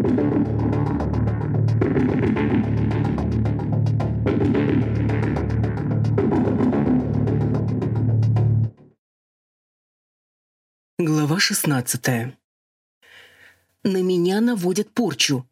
Глава шестнадцатая. «На меня наводят порчу».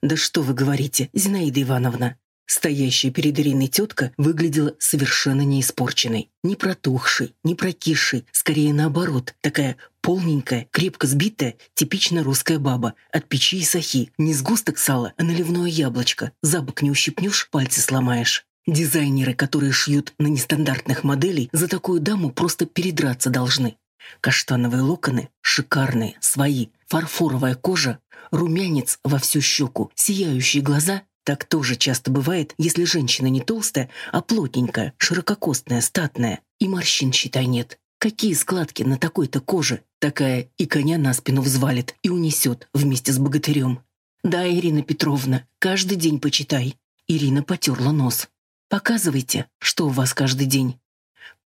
«Да что вы говорите, Зинаида Ивановна?» Стоящая перед Ириной тетка выглядела совершенно не испорченной, не протухшей, не прокисшей, скорее наоборот, такая полненькая, крепко сбитая, типично русская баба, от печи и сахи, не сгусток сала, а наливное яблочко, за бок не ущипнешь, пальцы сломаешь. Дизайнеры, которые шьют на нестандартных моделей, за такую даму просто передраться должны. Каштановые локоны, шикарные, свои, фарфоровая кожа, румянец во всю щеку, сияющие глаза. Так тоже часто бывает, если женщина не толстая, а плотненькая, ширококостная, статная. И морщин, считай, нет. Какие складки на такой-то коже? Такая и коня на спину взвалит и унесет вместе с богатырем. Да, Ирина Петровна, каждый день почитай. Ирина потерла нос. Показывайте, что у вас каждый день.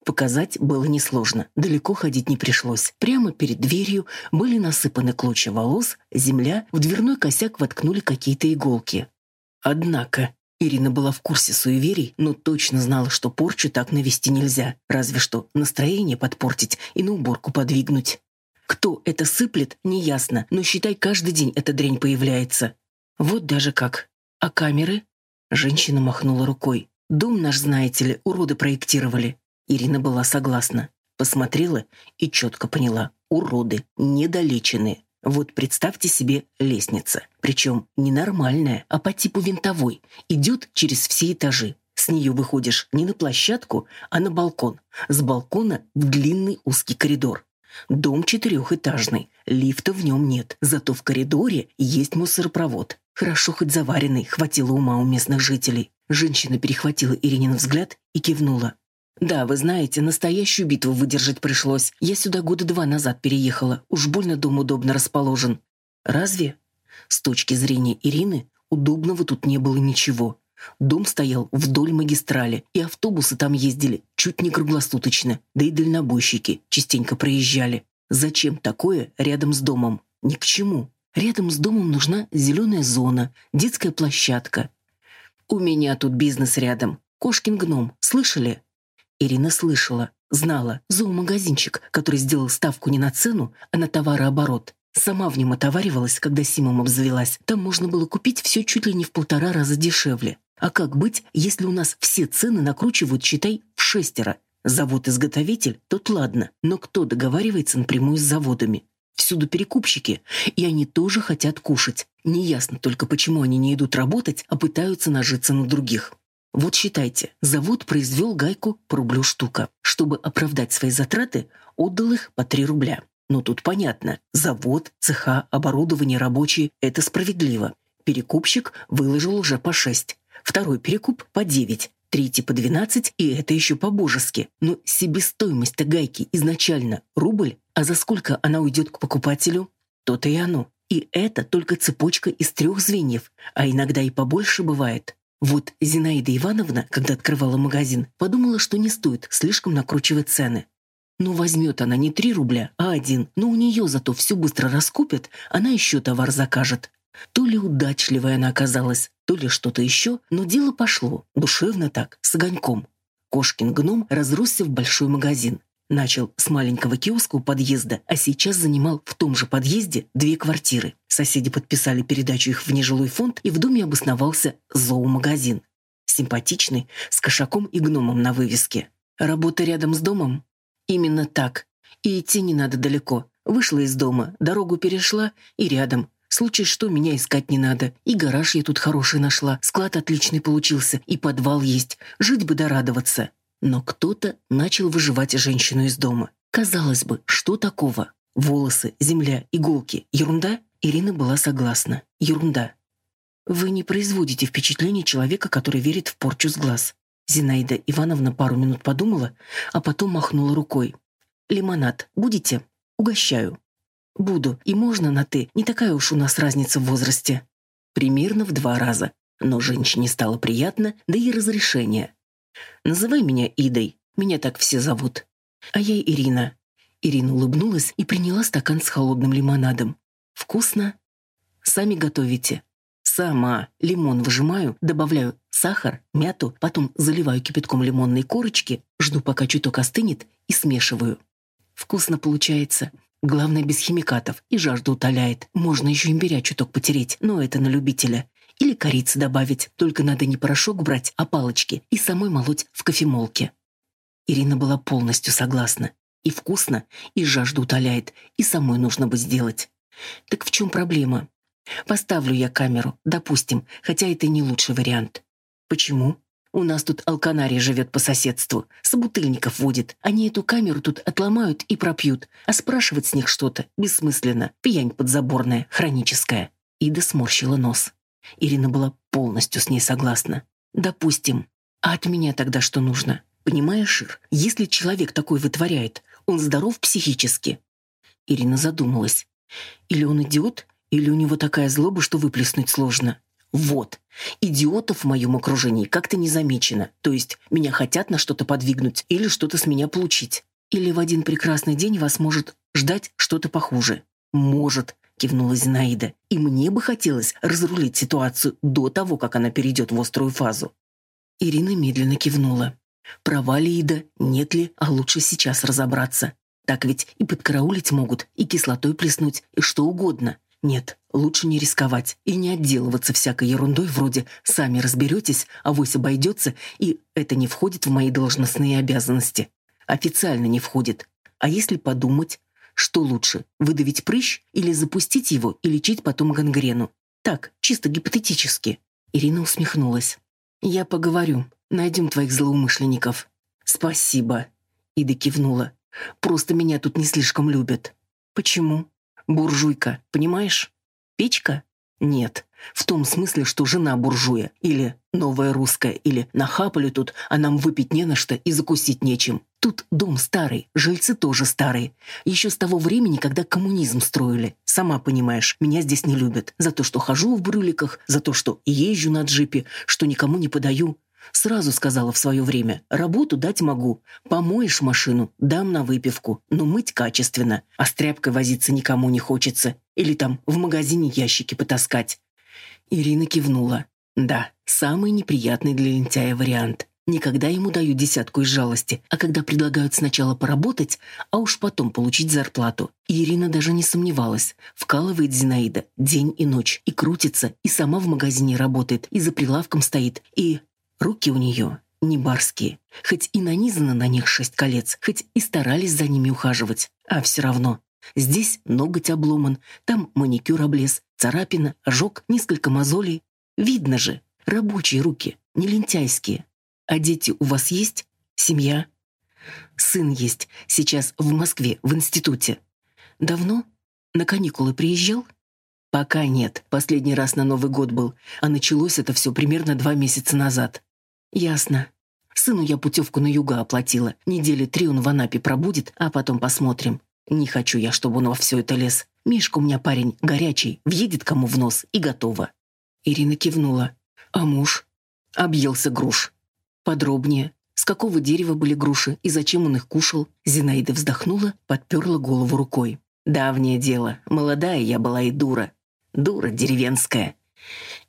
Показать было несложно, далеко ходить не пришлось. Прямо перед дверью были насыпаны клочья волос, земля, в дверной косяк воткнули какие-то иголки. Однако Ирина была в курсе суеверий, но точно знала, что порчу так навести нельзя, разве что настроение подпортить и на уборку подвигнуть. Кто это сыплет, неясно, но считай, каждый день эта дрянь появляется. Вот даже как. А камеры? Женщина махнула рукой. Дом наш, знаете ли, уроды проектировали. Ирина была согласна. Посмотрела и четко поняла. Уроды, недолеченные. Вот представьте себе лестница. Причем не нормальная, а по типу винтовой. Идет через все этажи. С нее выходишь не на площадку, а на балкон. С балкона в длинный узкий коридор. Дом четырехэтажный, лифта в нем нет, зато в коридоре есть мусоропровод. Хорошо хоть заваренный, хватило ума у местных жителей. Женщина перехватила Иринин взгляд и кивнула. «Да, вы знаете, настоящую битву выдержать пришлось. Я сюда года два назад переехала. Уж больно дом удобно расположен». «Разве?» С точки зрения Ирины, удобного тут не было ничего. Дом стоял вдоль магистрали, и автобусы там ездили чуть не круглосуточно, да и дальнобойщики частенько проезжали. Зачем такое рядом с домом? Ни к чему. Рядом с домом нужна зеленая зона, детская площадка. «У меня тут бизнес рядом. Кошкин гном. Слышали?» Ирина слышала, знала, зоомагазинчик, который сделал ставку не на цену, а на товарооборот. Сама в нем отоваривалась, когда Симом обзавелась. Там можно было купить все чуть ли не в полтора раза дешевле. А как быть, если у нас все цены накручивают, считай, в шестеро? Завод-изготовитель, тут ладно, но кто договаривается напрямую с заводами? Всюду перекупщики, и они тоже хотят кушать. Неясно только, почему они не идут работать, а пытаются нажиться на других. Вот считайте, завод произвел гайку по рублю штука. Чтобы оправдать свои затраты, отдал их по 3 рубля. Но тут понятно, завод, цеха, оборудование, рабочие – это справедливо. Перекупщик выложил уже по 6. Второй перекуп по 9. Третий по 12, и это еще по-божески. Но себестоимость-то гайки изначально рубль, а за сколько она уйдет к покупателю? То-то и оно. И это только цепочка из трех звеньев, а иногда и побольше бывает. Вот Зинаида Ивановна, когда открывала магазин, подумала, что не стоит слишком накручивать цены. Ну, возьмет она не три рубля, а один, но у нее зато все быстро раскупят, она еще товар закажет. То ли удачливая она оказалась, то ли что-то еще, но дело пошло, душевно так, с огоньком. Кошкин гном разросся в большой магазин. Начал с маленького киоска у подъезда, а сейчас занимал в том же подъезде две квартиры. Соседи подписали передачу их в нежилой фонд, и в доме обосновался зоомагазин. Симпатичный, с кошаком и гномом на вывеске. Работа рядом с домом? Именно так. И идти не надо далеко. Вышла из дома, дорогу перешла и рядом. Случай что, меня искать не надо. И гараж я тут хороший нашла, склад отличный получился, и подвал есть. Жить бы да радоваться. Но кто-то начал выживать женщину из дома. Казалось бы, что такого? Волосы, земля, иголки. Ерунда? Ирина была согласна. Ерунда. Вы не производите впечатление человека, который верит в порчу с глаз. Зинаида Ивановна пару минут подумала, а потом махнула рукой. «Лимонад будете? Угощаю». «Буду. И можно на «ты». Не такая уж у нас разница в возрасте». Примерно в два раза. Но женщине стало приятно, да и разрешение. Называй меня Идой. Меня так все зовут. А я Ирина. Ирина улыбнулась и приняла стакан с холодным лимонадом. Вкусно? сами готовите?» «Сама. Лимон выжимаю, добавляю сахар, мяту, потом заливаю кипятком лимонные корочки, жду, пока чуток остынет, и смешиваю. Вкусно получается. Главное, без химикатов, и жажду утоляет. Можно еще имбиря чуток потереть, но это на любителя. Или корицы добавить, только надо не порошок брать, а палочки, и самой молоть в кофемолке. Ирина была полностью согласна. И вкусно, и жажду утоляет, и самой нужно бы сделать. Так в чем проблема? Поставлю я камеру, допустим, хотя это не лучший вариант. Почему? У нас тут алканарий живет по соседству, собутыльников водит. Они эту камеру тут отломают и пропьют, а спрашивать с них что-то бессмысленно, пьянь подзаборная, хроническая. Ида сморщила нос. Ирина была полностью с ней согласна. Допустим. А от меня тогда что нужно? Понимаешь, Ир, если человек такой вытворяет, он здоров психически. Ирина задумалась. Или он идиот, или у него такая злоба, что выплеснуть сложно. Вот. Идиотов в моем окружении как-то не замечено. То есть меня хотят на что-то подвигнуть или что-то с меня получить. Или в один прекрасный день вас может ждать что-то похуже. Может, кивнула Зинаида. И мне бы хотелось разрулить ситуацию до того, как она перейдет в острую фазу. Ирина медленно кивнула. Права ли Ида, нет ли, а лучше сейчас разобраться. Так ведь и подкараулить могут, и кислотой плеснуть, и что угодно. Нет, лучше не рисковать и не отделываться всякой ерундой вроде «сами разберетесь, а авось обойдется», и «это не входит в мои должностные обязанности». Официально не входит. А если подумать, что лучше, выдавить прыщ или запустить его и лечить потом гангрену? Так, чисто гипотетически. Ирина усмехнулась. «Я поговорю. Найдем твоих злоумышленников». «Спасибо», — Ида кивнула. «Просто меня тут не слишком любят». «Почему?» «Буржуйка, понимаешь? Печка?» «Нет. В том смысле, что жена буржуя, или новая русская, или нахапали тут, а нам выпить не на что и закусить нечем. Тут дом старый, жильцы тоже старые. Еще с того времени, когда коммунизм строили. Сама понимаешь, меня здесь не любят. За то, что хожу в брюликах, за то, что езжу на джипе, что никому не подаю. Сразу сказала в свое время, работу дать могу. Помоешь машину, дам на выпивку, но мыть качественно. А с тряпкой возиться никому не хочется. Или там в магазине ящики потаскать. Ирина кивнула. Да, самый неприятный для лентяя вариант. Никогда ему дают десятку из жалости, а когда предлагают сначала поработать, а уж потом получить зарплату. Ирина даже не сомневалась. Вкалывает Зинаида день и ночь, и крутится, и сама в магазине работает, и за прилавком стоит, и... Руки у нее не барские, хоть и нанизано на них шесть колец, хоть и старались за ними ухаживать, а все равно. Здесь ноготь обломан, там маникюр облез, царапина, ожог, несколько мозолей. Видно же, рабочие руки, не лентяйские. А дети у вас есть? Семья? Сын есть, сейчас в Москве, в институте. Давно? На каникулы приезжал? Пока нет, последний раз на Новый год был, а началось это все примерно два месяца назад. Ясно. Сыну я путевку на юга оплатила. Недели три он в Анапе пробудет, а потом посмотрим. Не хочу я, чтобы он во все это лез. Мишка у меня парень горячий, въедет кому в нос и готово. Ирина кивнула. А муж? Объелся груш. Подробнее. С какого дерева были груши и зачем он их кушал? Зинаида вздохнула, подперла голову рукой. Давнее дело. Молодая я была и дура. Дура деревенская.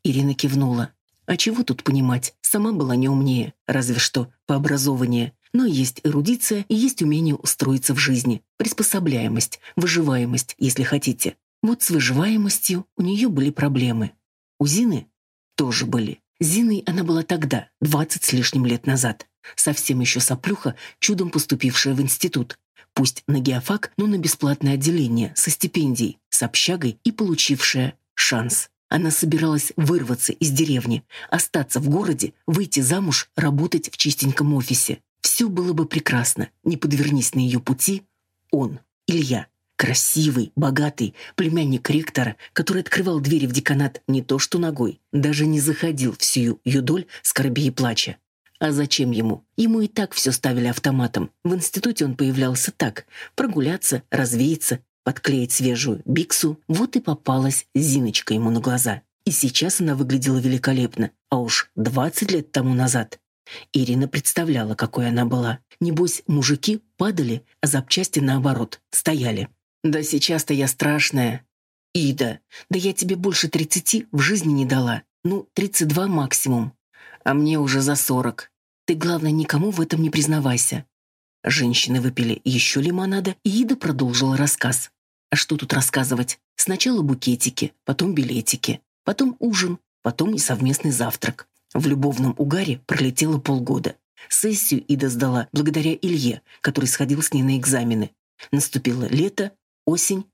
Ирина кивнула. А чего тут понимать? Сама была не умнее, разве что по образованию. Но есть эрудиция и есть умение устроиться в жизни, приспособляемость, выживаемость, если хотите. Вот с выживаемостью у нее были проблемы. У Зины тоже были. Зиной она была тогда, двадцать с лишним лет назад. Совсем еще соплюха, чудом поступившая в институт. Пусть на геофак, но на бесплатное отделение, со стипендией, с общагой и получившая шанс. Она собиралась вырваться из деревни, остаться в городе, выйти замуж, работать в чистеньком офисе. Все было бы прекрасно, не подвернись на ее пути он, Илья, Красивый, богатый, племянник ректора, который открывал двери в деканат не то что ногой, даже не заходил в сию юдоль скорби и плача. А зачем ему? Ему и так все ставили автоматом. В институте он появлялся так. Прогуляться, развеяться, подклеить свежую биксу. Вот и попалась Зиночка ему на глаза. И сейчас она выглядела великолепно. А уж двадцать лет тому назад. Ирина представляла, какой она была. Небось, мужики падали, а запчасти, наоборот, стояли. Да сейчас-то я страшная. «Ида, да я тебе больше тридцати в жизни не дала. Ну, тридцать два максимум. А мне уже за сорок. Ты, главное, никому в этом не признавайся». Женщины выпили еще лимонада, и Ида продолжила рассказ. А что тут рассказывать? Сначала букетики, потом билетики, потом ужин, потом и совместный завтрак. В любовном угаре пролетело полгода. Сессию Ида сдала благодаря Илье, который сходил с ней на экзамены. Наступило лето, осень.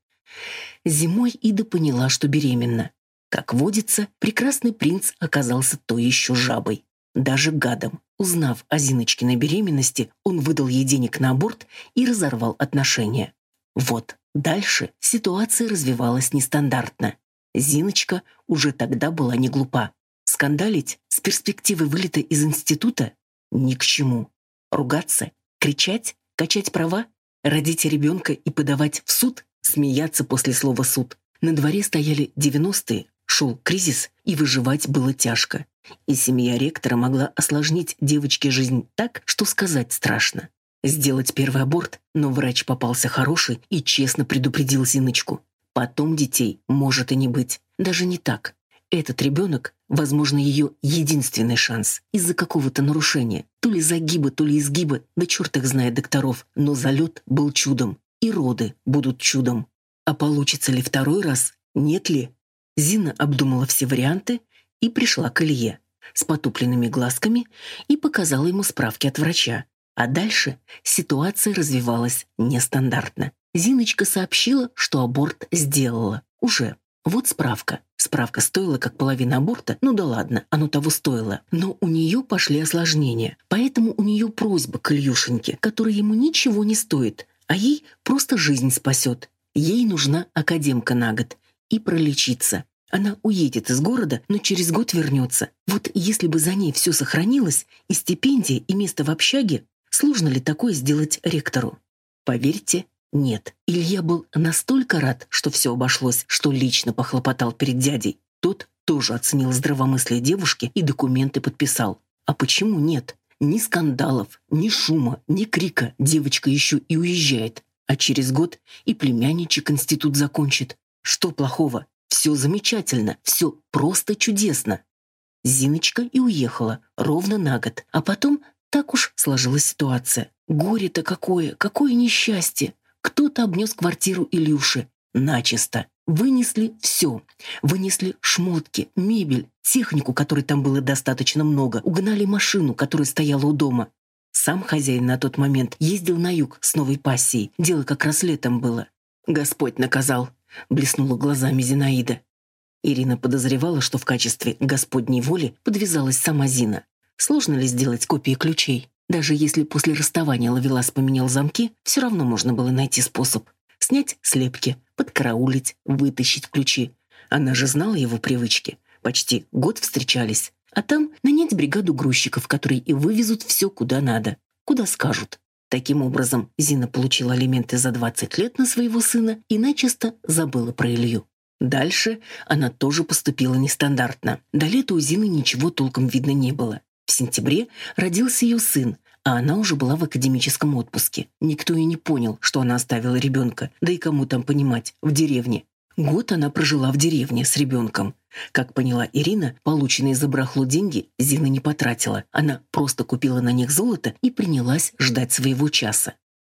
Зимой Ида поняла, что беременна. Как водится, прекрасный принц оказался то еще жабой. Даже гадом. Узнав о Зиночкиной беременности, он выдал ей денег на аборт и разорвал отношения. Вот, дальше ситуация развивалась нестандартно. Зиночка уже тогда была не глупа. Скандалить с перспективой вылета из института ни к чему. Ругаться, кричать, качать права, родить ребенка и подавать в суд, смеяться после слова «суд». На дворе стояли 90-е, шел кризис, и выживать было тяжко. И семья ректора могла осложнить девочке жизнь так, что сказать страшно. Сделать первый аборт, но врач попался хороший и честно предупредил Зиночку. Потом детей может и не быть. Даже не так. Этот ребенок, возможно, ее единственный шанс из-за какого-то нарушения. То ли загиба, то ли изгиба, да черт их знает докторов. Но залет был чудом. И роды будут чудом. А получится ли второй раз? Нет ли? Зина обдумала все варианты и пришла к Илье с потупленными глазками и показала ему справки от врача. А дальше ситуация развивалась нестандартно. Зиночка сообщила, что аборт сделала. Уже. Вот справка. Справка стоила как половина аборта, ну да ладно, оно того стоило. Но у нее пошли осложнения. Поэтому у нее просьба к Ильюшеньке, которая ему ничего не стоит, а ей просто жизнь спасет. Ей нужна академка на год. И пролечиться. Она уедет из города, но через год вернется. Вот если бы за ней все сохранилось, и стипендия, и место в общаге, сложно ли такое сделать ректору? Поверьте, нет, Илья был настолько рад, что все обошлось, что лично похлопотал перед дядей. Тот тоже оценил здравомыслие девушки и документы подписал. А почему нет? Ни скандалов, ни шума, ни крика. Девочка еще и уезжает. А через год и племянничек институт закончит. Что плохого? Все замечательно, все просто чудесно. Зиночка и уехала ровно на год. А потом так уж сложилась ситуация. Горе-то какое, какое несчастье. Кто-то обнес квартиру Илюши. Начисто. Вынесли все. Вынесли шмотки, мебель, технику, которой там было достаточно много. Угнали машину, которая стояла у дома. Сам хозяин на тот момент ездил на юг с новой пассией. Дело как раз летом было. Господь наказал. Блеснула глазами Зинаида. Ирина подозревала, что в качестве господней воли подвязалась сама Зина. Сложно ли сделать копии ключей? Даже если после расставания Лавелас поменял замки, все равно можно было найти способ. Снять слепки, подкараулить, вытащить ключи. Она же знала его привычки. Почти год встречались. А там нанять бригаду грузчиков, которые и вывезут все куда надо, куда скажут. Таким образом, Зина получила алименты за 20 лет на своего сына и начисто забыла про Илью. Дальше она тоже поступила нестандартно. До лета у Зины ничего толком видно не было. В сентябре родился ее сын, а она уже была в академическом отпуске. Никто и не понял, что она оставила ребенка, да и кому там понимать, в деревне. Год она прожила в деревне с ребенком. Как поняла Ирина, полученные за брахло деньги Зина не потратила. Она просто купила на них золото и принялась ждать своего часа.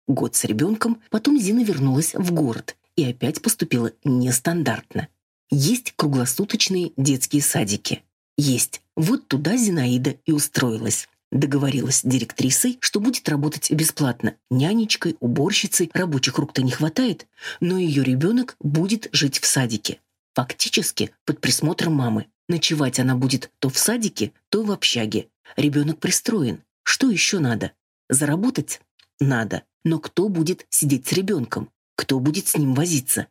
Год с ребенком, потом Зина вернулась в город и опять поступила нестандартно. Есть круглосуточные детские садики. Есть. Вот туда Зинаида и устроилась. Договорилась с директрисой, что будет работать бесплатно. Нянечкой, уборщицей, рабочих рук-то не хватает, но ее ребенок будет жить в садике. Фактически под присмотром мамы. Ночевать она будет то в садике, то в общаге. Ребенок пристроен. Что еще надо? Заработать? Надо. Но кто будет сидеть с ребенком? Кто будет с ним возиться?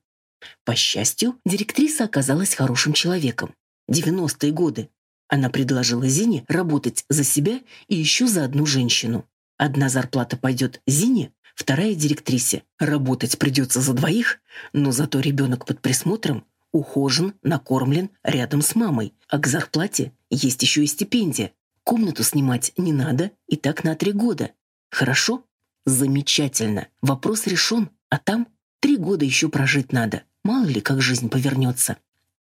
По счастью, директриса оказалась хорошим человеком. 90-е годы. Она предложила Зине работать за себя и еще за одну женщину. Одна зарплата пойдет Зине, вторая — директрисе. Работать придется за двоих, но зато ребенок под присмотром ухожен, накормлен рядом с мамой, а к зарплате есть еще и стипендия. Комнату снимать не надо, и так на три года. Хорошо? Замечательно. Вопрос решен, а там три года еще прожить надо. Мало ли, как жизнь повернется.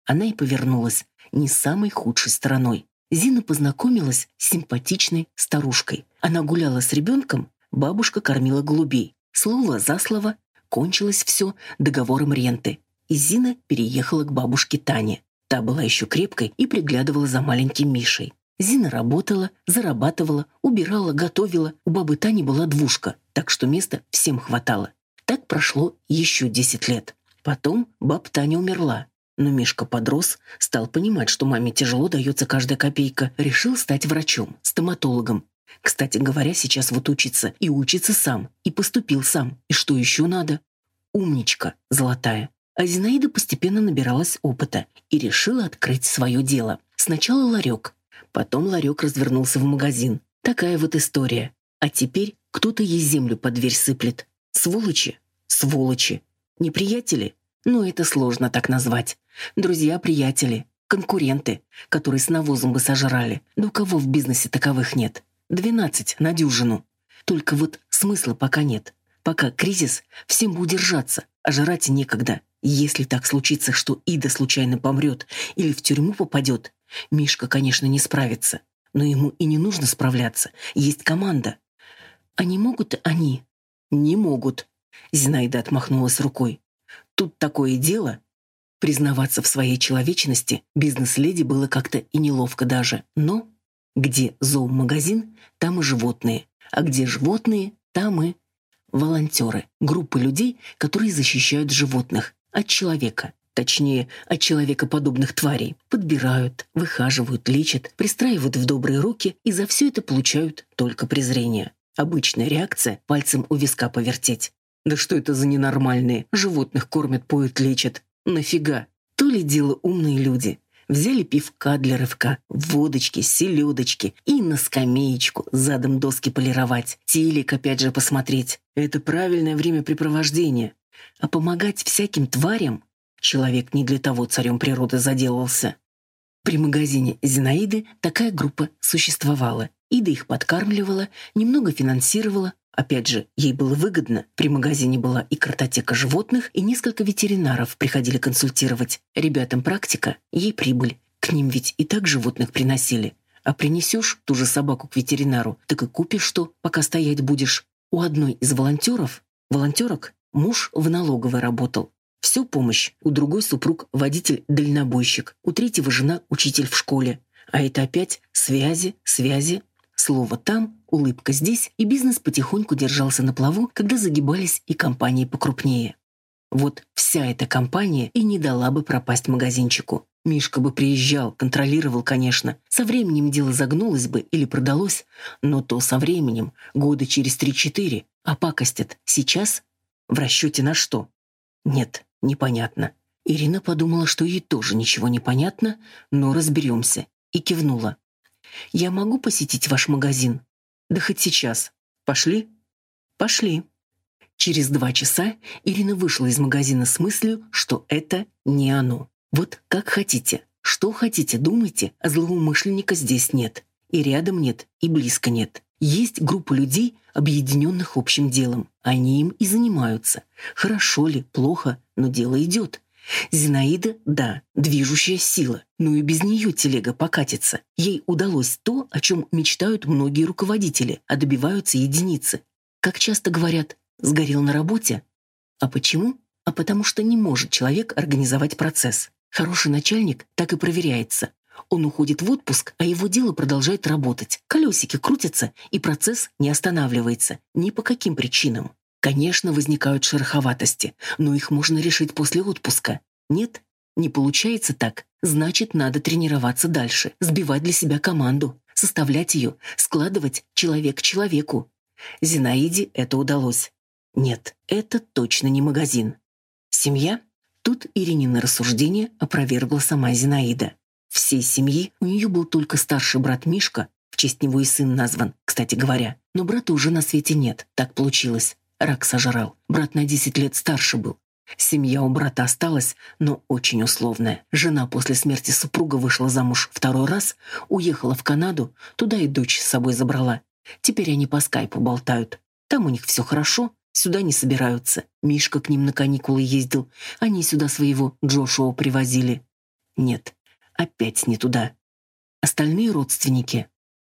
Она и повернулась не самой худшей стороной. Зина познакомилась с симпатичной старушкой. Она гуляла с ребенком, бабушка кормила голубей. Слово за слово кончилось все договором ренты. И Зина переехала к бабушке Тане. Та была еще крепкой и приглядывала за маленьким Мишей. Зина работала, зарабатывала, убирала, готовила. У бабы Тани была двушка, так что места всем хватало. Так прошло еще десять лет. Потом баб Таня умерла. Но Мишка подрос, стал понимать, что маме тяжело дается каждая копейка, решил стать врачом, стоматологом. Кстати говоря, сейчас вот учится, и учится сам, и поступил сам. И что еще надо? Умничка, золотая. А Зинаида постепенно набиралась опыта и решила открыть свое дело. Сначала ларек, потом ларек развернулся в магазин. Такая вот история. А теперь кто-то ей землю под дверь сыплет. Сволочи? Сволочи. Неприятели? Ну, это сложно так назвать. Друзья-приятели, конкуренты, которые с навозом бы сожрали. Да у кого в бизнесе таковых нет? Двенадцать на дюжину. Только вот смысла пока нет. Пока кризис, всем бы удержаться, а жрать некогда. Если так случится, что Ида случайно помрет или в тюрьму попадет, Мишка, конечно, не справится. Но ему и не нужно справляться. Есть команда. А не могут они? Не могут. Зинаида отмахнулась рукой. Тут такое дело, Признаваться в своей человечности бизнес-леди было как-то и неловко даже. Но где зоомагазин, там и животные. А где животные, там и волонтеры. Группы людей, которые защищают животных от человека. Точнее, от человекоподобных тварей. Подбирают, выхаживают, лечат, пристраивают в добрые руки и за все это получают только презрение. Обычная реакция – пальцем у виска повертеть. Да что это за ненормальные? Животных кормят, поют, лечат. Нафига? То ли дело умные люди. Взяли пивка для рывка, водочки, селедочки и на скамеечку задом доски полировать, телек опять же посмотреть. Это правильное времяпрепровождение. А помогать всяким тварям человек не для того царем природы заделался. При магазине Зинаиды такая группа существовала. Ида их подкармливала, немного финансировала, Опять же, ей было выгодно. При магазине была и картотека животных, и несколько ветеринаров приходили консультировать. Ребятам практика, ей прибыль. К ним ведь и так животных приносили. А принесешь ту же собаку к ветеринару, так и купишь что, пока стоять будешь. У одной из волонтеров, волонтерок, муж в налоговой работал. Все помощь. У другой супруг водитель-дальнобойщик. У третьего жена учитель в школе. А это опять связи, связи, Слово там, улыбка здесь, и бизнес потихоньку держался на плаву, когда загибались и компании покрупнее. Вот вся эта компания и не дала бы пропасть магазинчику. Мишка бы приезжал, контролировал, конечно. Со временем дело загнулось бы или продалось, но то со временем, года через три-четыре. А пакостят сейчас? В расчете на что? Нет, непонятно. Ирина подумала, что ей тоже ничего не понятно, но разберемся, и кивнула. Я могу посетить ваш магазин? Да хоть сейчас. Пошли? Пошли. Через два часа Ирина вышла из магазина с мыслью, что это не оно. Вот как хотите. Что хотите, думайте, а злоумышленника здесь нет. И рядом нет, и близко нет. Есть группа людей, объединенных общим делом. Они им и занимаются. Хорошо ли, плохо, но дело идет. Зинаида, да, движущая сила, но и без нее телега покатится. Ей удалось то, о чем мечтают многие руководители, а добиваются единицы. Как часто говорят, сгорел на работе. А почему? А потому что не может человек организовать процесс. Хороший начальник так и проверяется. Он уходит в отпуск, а его дело продолжает работать. Колесики крутятся, и процесс не останавливается. Ни по каким причинам. Конечно, возникают шероховатости, но их можно решить после отпуска. Нет, не получается так. Значит, надо тренироваться дальше, сбивать для себя команду, составлять ее, складывать человек к человеку. Зинаиде это удалось. Нет, это точно не магазин. Семья? Тут Иринина рассуждение опровергла сама Зинаида. Всей семьи у нее был только старший брат Мишка, в честь него и сын назван, кстати говоря. Но брата уже на свете нет, так получилось. Рак сожрал. Брат на 10 лет старше был. Семья у брата осталась, но очень условная. Жена после смерти супруга вышла замуж второй раз, уехала в Канаду, туда и дочь с собой забрала. Теперь они по скайпу болтают. Там у них все хорошо, сюда не собираются. Мишка к ним на каникулы ездил. Они сюда своего Джошуа привозили. Нет, опять не туда. Остальные родственники?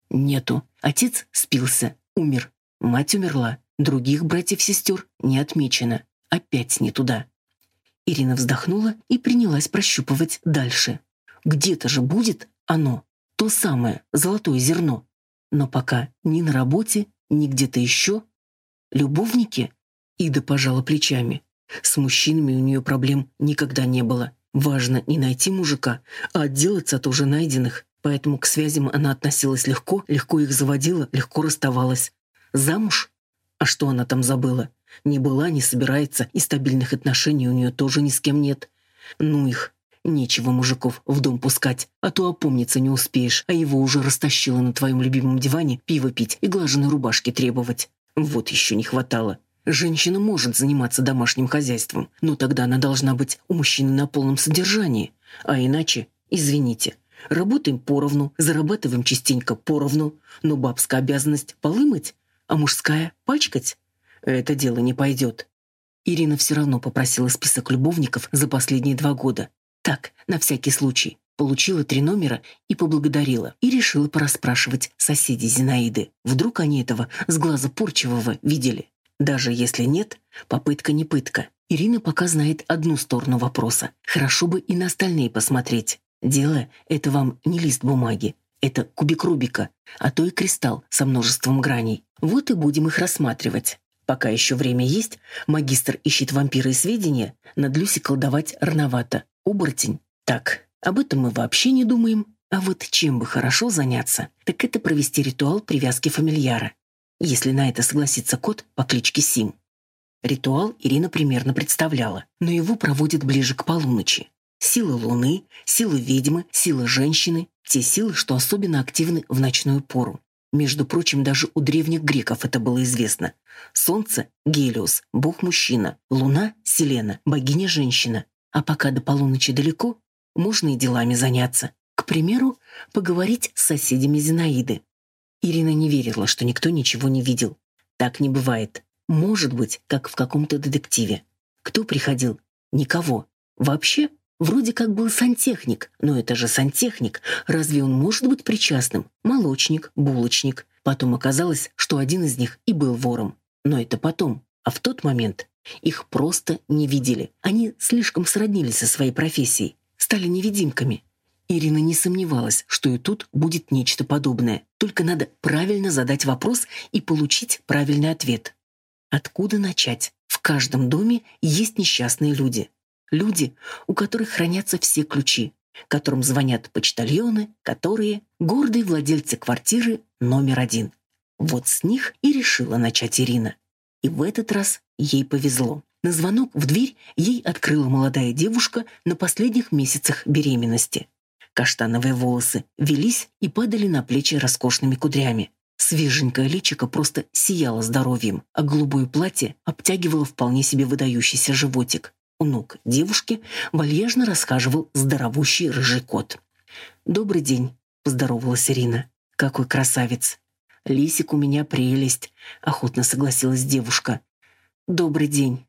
Нету. Отец спился, умер. Мать умерла. Других братьев-сестер не отмечено. Опять не туда. Ирина вздохнула и принялась прощупывать дальше. Где-то же будет оно, то самое золотое зерно. Но пока ни на работе, ни где-то еще. Любовники? Ида пожала плечами. С мужчинами у нее проблем никогда не было. Важно не найти мужика, а отделаться от уже найденных. Поэтому к связям она относилась легко, легко их заводила, легко расставалась. Замуж? А что она там забыла? Не была, не собирается, и стабильных отношений у нее тоже ни с кем нет. Ну их, нечего мужиков в дом пускать, а то опомниться не успеешь, а его уже растащило на твоем любимом диване пиво пить и глаженной рубашки требовать. Вот еще не хватало. Женщина может заниматься домашним хозяйством, но тогда она должна быть у мужчины на полном содержании. А иначе, извините, работаем поровну, зарабатываем частенько поровну, но бабская обязанность полы мыть, а мужская — пачкать это дело не пойдет. Ирина все равно попросила список любовников за последние два года. Так, на всякий случай. Получила три номера и поблагодарила. И решила порасспрашивать соседей Зинаиды. Вдруг они этого с глаза порчевого видели. Даже если нет, попытка не пытка. Ирина пока знает одну сторону вопроса. Хорошо бы и на остальные посмотреть. Дело — это вам не лист бумаги. Это кубик Рубика, а то и кристалл со множеством граней. Вот и будем их рассматривать. Пока еще время есть, магистр ищет вампира и сведения, над Люси колдовать рановато. Оборотень. Так, об этом мы вообще не думаем. А вот чем бы хорошо заняться, так это провести ритуал привязки фамильяра. Если на это согласится кот по кличке Сим. Ритуал Ирина примерно представляла, но его проводят ближе к полуночи. Сила Луны, сила ведьмы, сила женщины — те силы, что особенно активны в ночную пору. Между прочим, даже у древних греков это было известно. Солнце — Гелиос, бог-мужчина, Луна — Селена, богиня-женщина. А пока до полуночи далеко, можно и делами заняться. К примеру, поговорить с соседями Зинаиды. Ирина не верила, что никто ничего не видел. Так не бывает. Может быть, как в каком-то детективе. Кто приходил? Никого. Вообще Вроде как был сантехник, но это же сантехник. Разве он может быть причастным? Молочник, булочник. Потом оказалось, что один из них и был вором. Но это потом. А в тот момент их просто не видели. Они слишком сроднились со своей профессией. Стали невидимками. Ирина не сомневалась, что и тут будет нечто подобное. Только надо правильно задать вопрос и получить правильный ответ. Откуда начать? В каждом доме есть несчастные люди. Люди, у которых хранятся все ключи, которым звонят почтальоны, которые гордые владельцы квартиры номер один. Вот с них и решила начать Ирина. И в этот раз ей повезло. На звонок в дверь ей открыла молодая девушка на последних месяцах беременности. Каштановые волосы велись и падали на плечи роскошными кудрями. Свеженькое личико просто сияло здоровьем, а голубое платье обтягивало вполне себе выдающийся животик. У ног девушки вальяжно расхаживал здоровущий рыжий кот. «Добрый день», — поздоровалась Ирина. «Какой красавец!» «Лисик у меня прелесть», — охотно согласилась девушка. «Добрый день.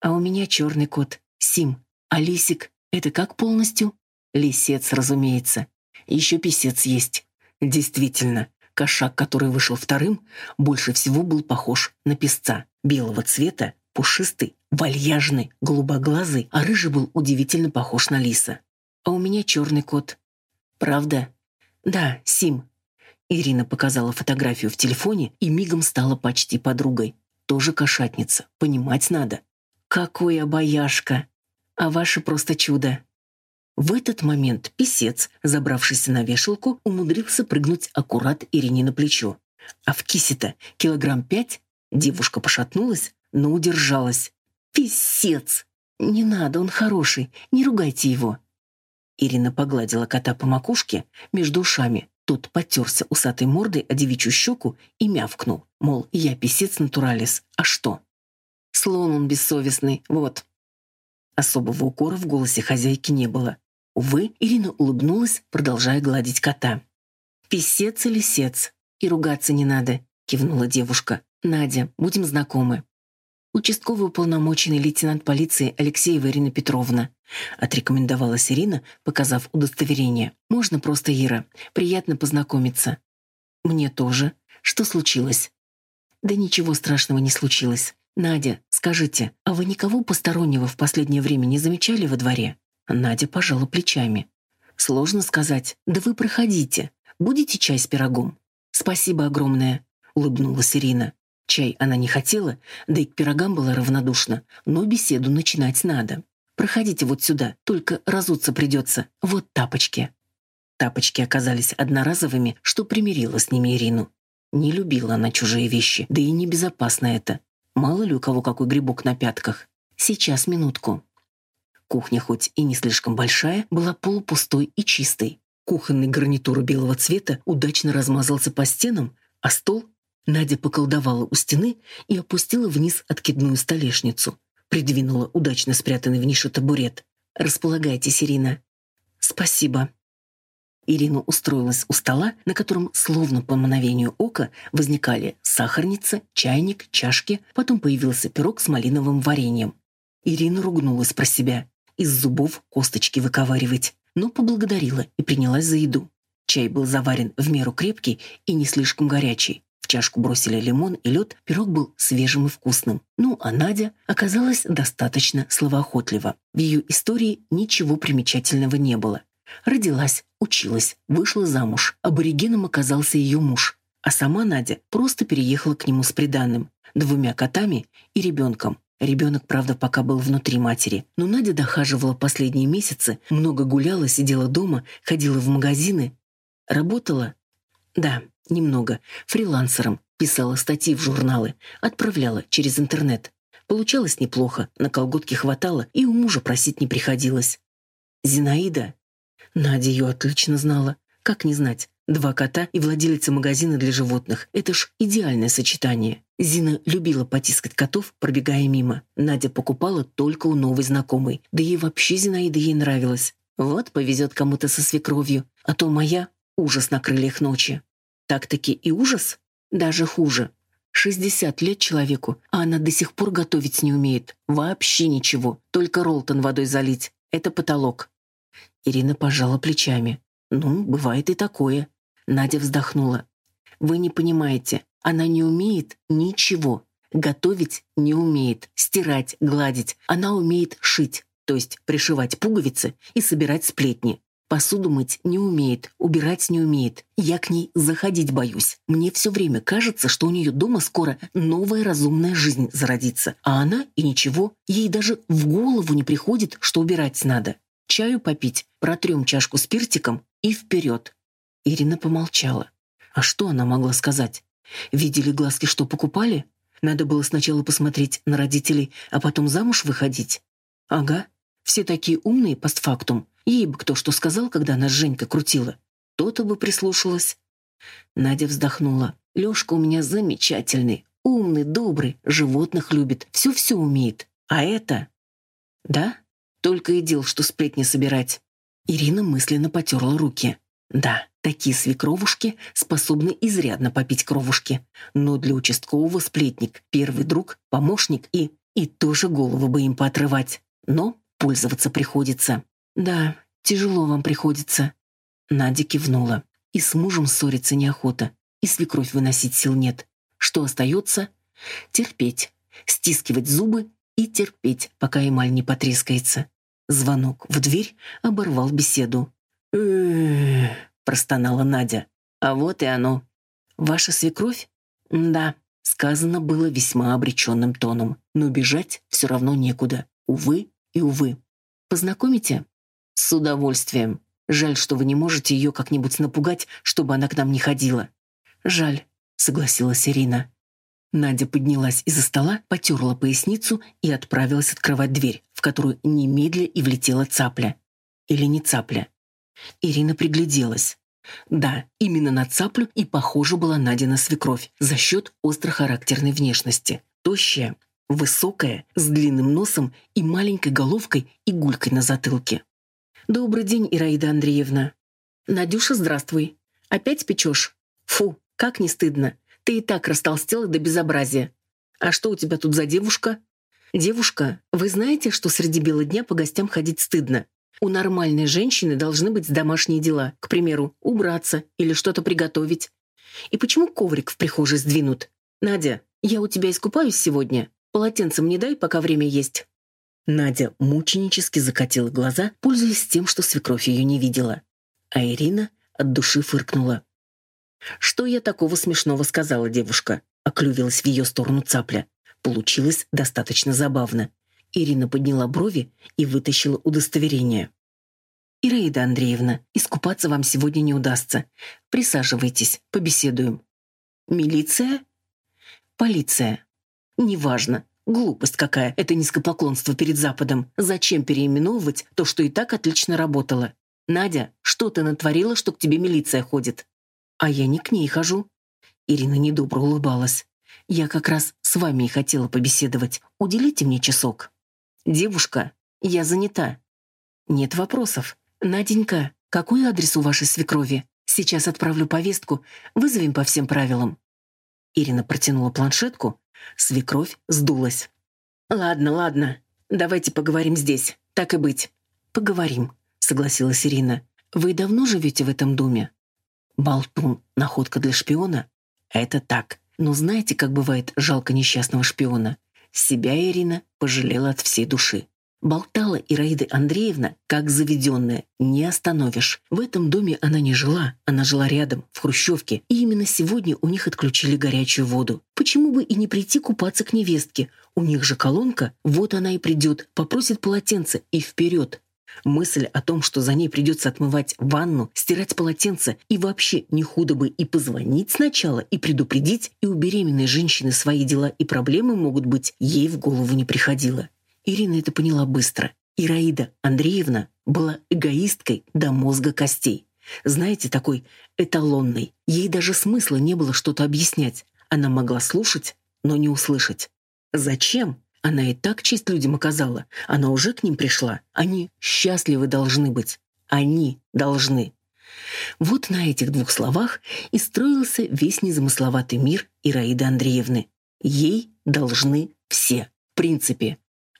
А у меня черный кот, Сим. А Лисик — это как полностью?» «Лисец, разумеется. Еще писец есть. Действительно, кошак, который вышел вторым, больше всего был похож на песца, белого цвета, пушистый, вальяжный, голубоглазый, а рыжий был удивительно похож на лиса. А у меня черный кот. Правда? Да, Сим. Ирина показала фотографию в телефоне и мигом стала почти подругой. Тоже кошатница, понимать надо. Какой обаяшка! А ваше просто чудо. В этот момент писец, забравшийся на вешалку, умудрился прыгнуть аккурат Ирине на плечо. А в кисе-то килограмм пять девушка пошатнулась, но удержалась. «Писец! Не надо, он хороший, не ругайте его!» Ирина погладила кота по макушке между ушами. Тот потерся усатой мордой о девичью щеку и мявкнул, мол, я писец натуралис, а что? Слон он бессовестный, вот. Особого укора в голосе хозяйки не было. Увы, Ирина улыбнулась, продолжая гладить кота. «Писец или сец? И ругаться не надо», — кивнула девушка. «Надя, будем знакомы». Участковый уполномоченный лейтенант полиции Алексеева Ирина Петровна», отрекомендовалась Ирина, показав удостоверение. «Можно просто Ира. Приятно познакомиться». «Мне тоже. Что случилось?» «Да ничего страшного не случилось. Надя, скажите, а вы никого постороннего в последнее время не замечали во дворе?» Надя пожала плечами. «Сложно сказать. Да вы проходите. Будете чай с пирогом?» «Спасибо огромное», — улыбнулась Ирина. Чай она не хотела, да и к пирогам была равнодушна, но беседу начинать надо. «Проходите вот сюда, только разуться придется. Вот тапочки». Тапочки оказались одноразовыми, что примирило с ними Ирину. Не любила она чужие вещи, да и небезопасно это. Мало ли у кого какой грибок на пятках. Сейчас, минутку. Кухня, хоть и не слишком большая, была полупустой и чистой. Кухонный гарнитур белого цвета удачно размазался по стенам, а стол Надя поколдовала у стены и опустила вниз откидную столешницу. Придвинула удачно спрятанный в нише табурет. «Располагайтесь, Ирина». «Спасибо». Ирина устроилась у стола, на котором, словно по мановению ока, возникали сахарница, чайник, чашки, потом появился пирог с малиновым вареньем. Ирина ругнулась про себя. Из зубов косточки выковаривать, но поблагодарила и принялась за еду. Чай был заварен в меру крепкий и не слишком горячий. В чашку бросили лимон и лед, пирог был свежим и вкусным. Ну, а Надя оказалась достаточно словоохотлива. В ее истории ничего примечательного не было. Родилась, училась, вышла замуж. Аборигеном оказался ее муж. А сама Надя просто переехала к нему с приданным, двумя котами и ребенком. Ребенок, правда, пока был внутри матери. Но Надя дохаживала последние месяцы, много гуляла, сидела дома, ходила в магазины. Работала? Да, Немного. Фрилансером. Писала статьи в журналы. Отправляла через интернет. Получалось неплохо, на колготки хватало, и у мужа просить не приходилось. Зинаида? Надя ее отлично знала. Как не знать? Два кота и владелица магазина для животных. Это ж идеальное сочетание. Зина любила потискать котов, пробегая мимо. Надя покупала только у новой знакомой. Да ей вообще Зинаида ей нравилась. Вот повезет кому-то со свекровью. А то моя — ужас на крыльях ночи. Так-таки и ужас? Даже хуже. 60 лет человеку, а она до сих пор готовить не умеет. Вообще ничего. Только Ролтон водой залить. Это потолок. Ирина пожала плечами. Ну, бывает и такое. Надя вздохнула. Вы не понимаете. Она не умеет ничего. Готовить не умеет. Стирать, гладить. Она умеет шить. То есть пришивать пуговицы и собирать сплетни. Посуду мыть не умеет, убирать не умеет. Я к ней заходить боюсь. Мне все время кажется, что у нее дома скоро новая разумная жизнь зародится. А она и ничего. Ей даже в голову не приходит, что убирать надо. Чаю попить, протрем чашку спиртиком и вперед. Ирина помолчала. А что она могла сказать? Видели глазки, что покупали? Надо было сначала посмотреть на родителей, а потом замуж выходить. Ага, все такие умные постфактум. Ей бы кто что сказал, когда она с Женькой крутила. То-то бы прислушалась. Надя вздохнула. Лёшка у меня замечательный, умный, добрый, животных любит, все-все умеет. А это... Да? Только и дел, что сплетни собирать. Ирина мысленно потерла руки. Да, такие свекровушки способны изрядно попить кровушки. Но для участкового сплетник, первый друг, помощник и... И тоже голову бы им поотрывать. Но пользоваться приходится. «Да, тяжело вам приходится». Надя кивнула. И с мужем ссориться неохота, и свекровь выносить сил нет. Что остается? Терпеть, стискивать зубы и терпеть, пока эмаль не потрескается. Звонок в дверь оборвал беседу. «Эх», — простонала Надя. «А вот и оно». «Ваша свекровь?» «Да», — сказано было весьма обреченным тоном. «Но бежать все равно некуда. Увы и увы. Познакомите?» «С удовольствием. Жаль, что вы не можете ее как-нибудь напугать, чтобы она к нам не ходила». «Жаль», — согласилась Ирина. Надя поднялась из-за стола, потерла поясницу и отправилась открывать дверь, в которую немедля и влетела цапля. Или не цапля. Ирина пригляделась. Да, именно на цаплю и похожа была Надина свекровь за счет острохарактерной внешности. Тощая, высокая, с длинным носом и маленькой головкой и гулькой на затылке. «Добрый день, Ираида Андреевна». «Надюша, здравствуй. Опять печешь? Фу, как не стыдно. Ты и так растолстела до безобразия. А что у тебя тут за девушка? «Девушка, вы знаете, что среди бела дня по гостям ходить стыдно? У нормальной женщины должны быть домашние дела, к примеру, убраться или что-то приготовить. И почему коврик в прихожей сдвинут? Надя, я у тебя искупаюсь сегодня. Полотенце мне дай, пока время есть». Надя мученически закатила глаза, пользуясь тем, что свекровь ее не видела. А Ирина от души фыркнула. «Что я такого смешного сказала, девушка?» — оклювилась в ее сторону цапля. Получилось достаточно забавно. Ирина подняла брови и вытащила удостоверение. «Ираида Андреевна, искупаться вам сегодня не удастся. Присаживайтесь, побеседуем». «Милиция?» «Полиция». «Неважно. Глупость какая, это низкопоклонство перед Западом. Зачем переименовывать то, что и так отлично работало? Надя, что ты натворила, что к тебе милиция ходит?» «А я не к ней хожу». Ирина недобро улыбалась. «Я как раз с вами и хотела побеседовать. Уделите мне часок». «Девушка, я занята». «Нет вопросов. Наденька, какой адрес у вашей свекрови? Сейчас отправлю повестку. Вызовем по всем правилам». Ирина протянула планшетку. Свекровь сдулась. «Ладно, ладно. Давайте поговорим здесь. Так и быть». «Поговорим», — согласилась Ирина. «Вы давно живете в этом доме?» Болтун — находка для шпиона? Это так. Но знаете, как бывает жалко несчастного шпиона? Себя Ирина пожалела от всей души. Болтала Ираида Андреевна, как заведенная, не остановишь. В этом доме она не жила, она жила рядом, в хрущевке, и именно сегодня у них отключили горячую воду. Почему бы и не прийти купаться к невестке? У них же колонка, вот она и придет, попросит полотенце и вперед. Мысль о том, что за ней придется отмывать ванну, стирать полотенце и вообще не худо бы и позвонить сначала, и предупредить, и у беременной женщины свои дела и проблемы могут быть, ей в голову не приходило. Ирина это поняла быстро. Ираида Андреевна была эгоисткой до мозга костей. Знаете, такой эталонной. Ей даже смысла не было что-то объяснять. Она могла слушать, но не услышать. Зачем? Она и так честь людям оказала. Она уже к ним пришла. Они счастливы должны быть. Они должны. Вот на этих двух словах и строился весь незамысловатый мир Ираиды Андреевны. Ей должны все. В принципе.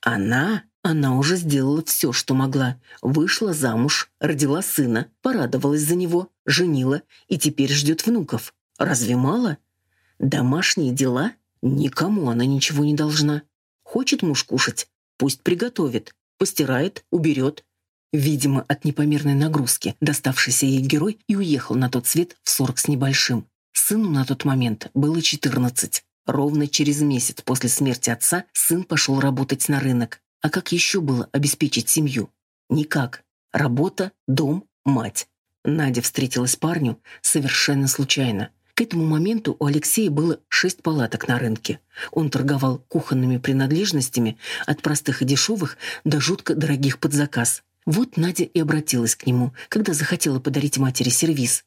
Она, она уже сделала все, что могла. Вышла замуж, родила сына, порадовалась за него, женила и теперь ждет внуков. Разве мало? Домашние дела? Никому она ничего не должна. Хочет муж кушать? Пусть приготовит. Постирает, уберет. Видимо, от непомерной нагрузки доставшийся ей герой и уехал на тот свет в сорок с небольшим. Сыну на тот момент было четырнадцать. Ровно через месяц после смерти отца сын пошел работать на рынок. А как еще было обеспечить семью? Никак. Работа, дом, мать. Надя встретилась парню совершенно случайно. К этому моменту у Алексея было шесть палаток на рынке. Он торговал кухонными принадлежностями от простых и дешевых до жутко дорогих под заказ. Вот Надя и обратилась к нему, когда захотела подарить матери сервиз.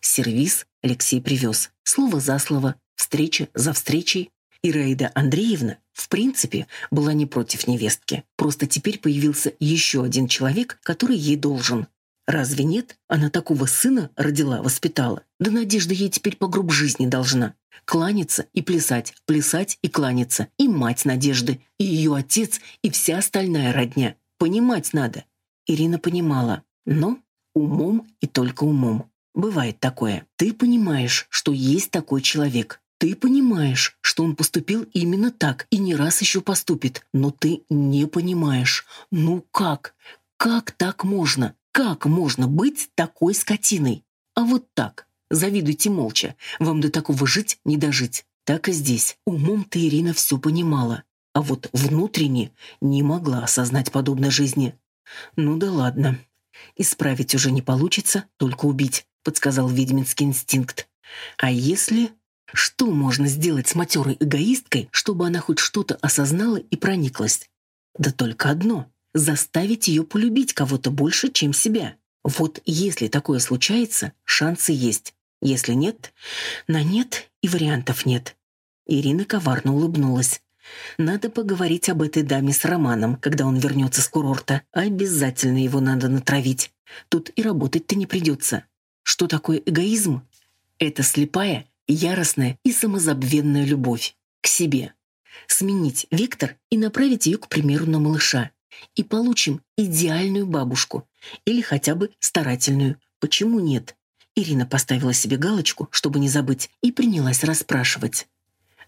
Сервиз Алексей привез. Слово за слово, встреча за встречей. И Раида Андреевна, в принципе, была не против невестки. Просто теперь появился еще один человек, который ей должен. Разве нет? Она такого сына родила, воспитала. Да Надежда ей теперь по гроб жизни должна. Кланяться и плясать, плясать и кланяться. И мать Надежды, и ее отец, и вся остальная родня. Понимать надо. Ирина понимала, но умом и только умом. Бывает такое. Ты понимаешь, что есть такой человек. Ты понимаешь, что он поступил именно так и не раз еще поступит, но ты не понимаешь. Ну как? Как так можно? Как можно быть такой скотиной? А вот так. Завидуйте молча. Вам до такого жить не дожить. Так и здесь. Умом-то Ирина все понимала. А вот внутренне не могла осознать подобной жизни. Ну да ладно. Исправить уже не получится, только убить, подсказал ведьминский инстинкт. А если... Что можно сделать с матерой эгоисткой, чтобы она хоть что-то осознала и прониклась? Да только одно заставить ее полюбить кого-то больше, чем себя. Вот если такое случается, шансы есть. Если нет, на нет и вариантов нет. Ирина коварно улыбнулась. Надо поговорить об этой даме с Романом, когда он вернется с курорта. Обязательно его надо натравить. Тут и работать-то не придется. Что такое эгоизм? Это слепая, яростная и самозабвенная любовь к себе. Сменить вектор и направить ее, к примеру, на малыша. И получим идеальную бабушку. Или хотя бы старательную. Почему нет? Ирина поставила себе галочку, чтобы не забыть, и принялась расспрашивать.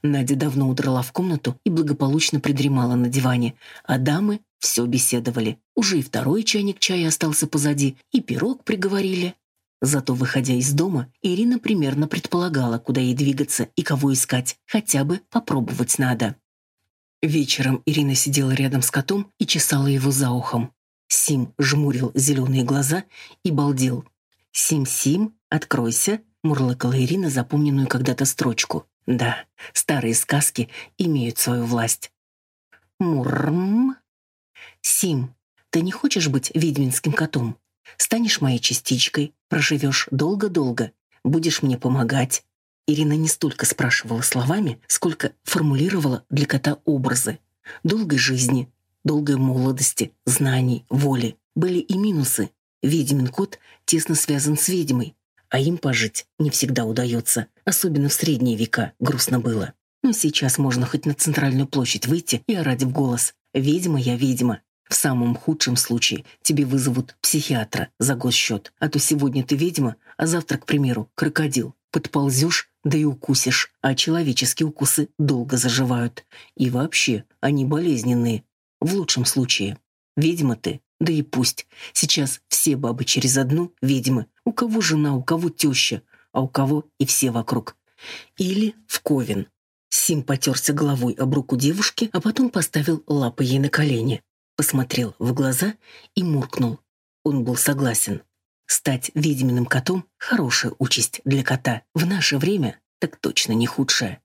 Надя давно удрала в комнату и благополучно придремала на диване, а дамы все беседовали. Уже и второй чайник чая остался позади, и пирог приговорили. Зато, выходя из дома, Ирина примерно предполагала, куда ей двигаться и кого искать. Хотя бы попробовать надо. Вечером Ирина сидела рядом с котом и чесала его за ухом. Сим жмурил зеленые глаза и балдел. «Сим-Сим, откройся», — мурлыкала Ирина запомненную когда-то строчку. Да, старые сказки имеют свою власть. Мурм. Сим, ты не хочешь быть ведьминским котом? Станешь моей частичкой, проживешь долго-долго, будешь мне помогать. Ирина не столько спрашивала словами, сколько формулировала для кота образы. Долгой жизни, долгой молодости, знаний, воли. Были и минусы. Ведьмин кот тесно связан с ведьмой, а им пожить не всегда удается, особенно в средние века, грустно было. Но сейчас можно хоть на центральную площадь выйти и орать в голос «Ведьма я ведьма». В самом худшем случае тебе вызовут психиатра за госсчет, а то сегодня ты ведьма, а завтра, к примеру, крокодил. Подползешь, да и укусишь, а человеческие укусы долго заживают. И вообще, они болезненные. В лучшем случае. Ведьма ты, да и пусть. Сейчас все бабы через одну ведьмы. У кого жена, у кого теща, а у кого и все вокруг. Или в ковен. Сим потерся головой об руку девушки, а потом поставил лапы ей на колени. Посмотрел в глаза и муркнул. Он был согласен. Стать ведьминым котом — хорошая участь для кота. В наше время так точно не худшая.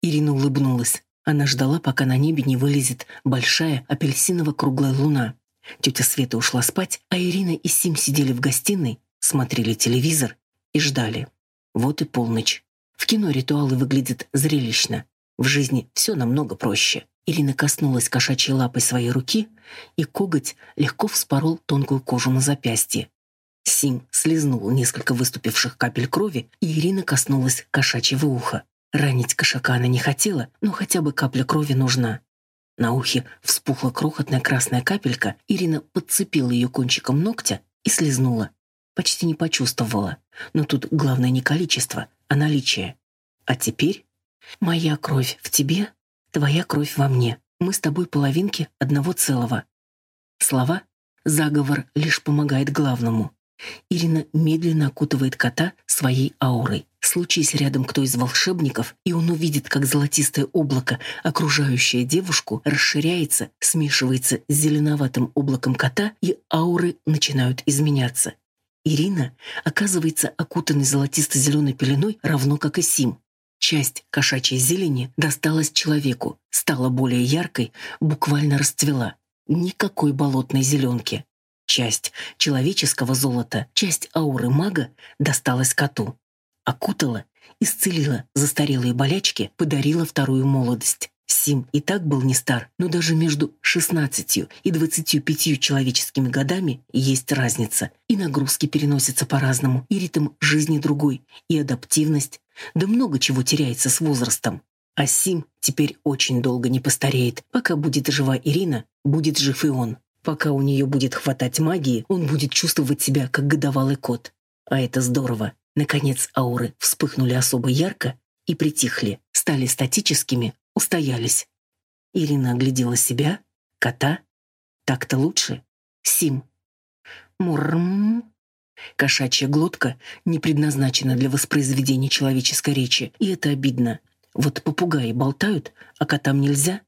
Ирина улыбнулась. Она ждала, пока на небе не вылезет большая апельсиново-круглая луна. Тетя Света ушла спать, а Ирина и Сим сидели в гостиной, смотрели телевизор и ждали. Вот и полночь. В кино ритуалы выглядят зрелищно. В жизни все намного проще. Ирина коснулась кошачьей лапой своей руки, и коготь легко вспорол тонкую кожу на запястье. Сим слезнул несколько выступивших капель крови, и Ирина коснулась кошачьего уха. Ранить кошака она не хотела, но хотя бы капля крови нужна. На ухе вспухла крохотная красная капелька, Ирина подцепила ее кончиком ногтя и слезнула. Почти не почувствовала. Но тут главное не количество, а наличие. А теперь моя кровь в тебе, твоя кровь во мне. Мы с тобой половинки одного целого. Слова заговор лишь помогает главному. Ирина медленно окутывает кота своей аурой. Случись рядом кто из волшебников, и он увидит, как золотистое облако, окружающее девушку, расширяется, смешивается с зеленоватым облаком кота, и ауры начинают изменяться. Ирина оказывается окутанной золотисто-зеленой пеленой, равно как и Сим. Часть кошачьей зелени досталась человеку, стала более яркой, буквально расцвела. Никакой болотной зеленки. Часть человеческого золота, часть ауры мага досталась коту. Окутала, исцелила застарелые болячки, подарила вторую молодость. Сим и так был не стар, но даже между 16 и 25 человеческими годами есть разница. И нагрузки переносятся по-разному, и ритм жизни другой, и адаптивность. Да много чего теряется с возрастом. А Сим теперь очень долго не постареет. Пока будет жива Ирина, будет жив и он. Пока у нее будет хватать магии, он будет чувствовать себя как годовалый кот. А это здорово. Наконец ауры вспыхнули особо ярко и притихли, стали статическими, устоялись. Ирина оглядела себя, кота. Так-то лучше. Сим. Мурм. Кошачья глотка не предназначена для воспроизведения человеческой речи, и это обидно. Вот попугаи болтают, а котам нельзя.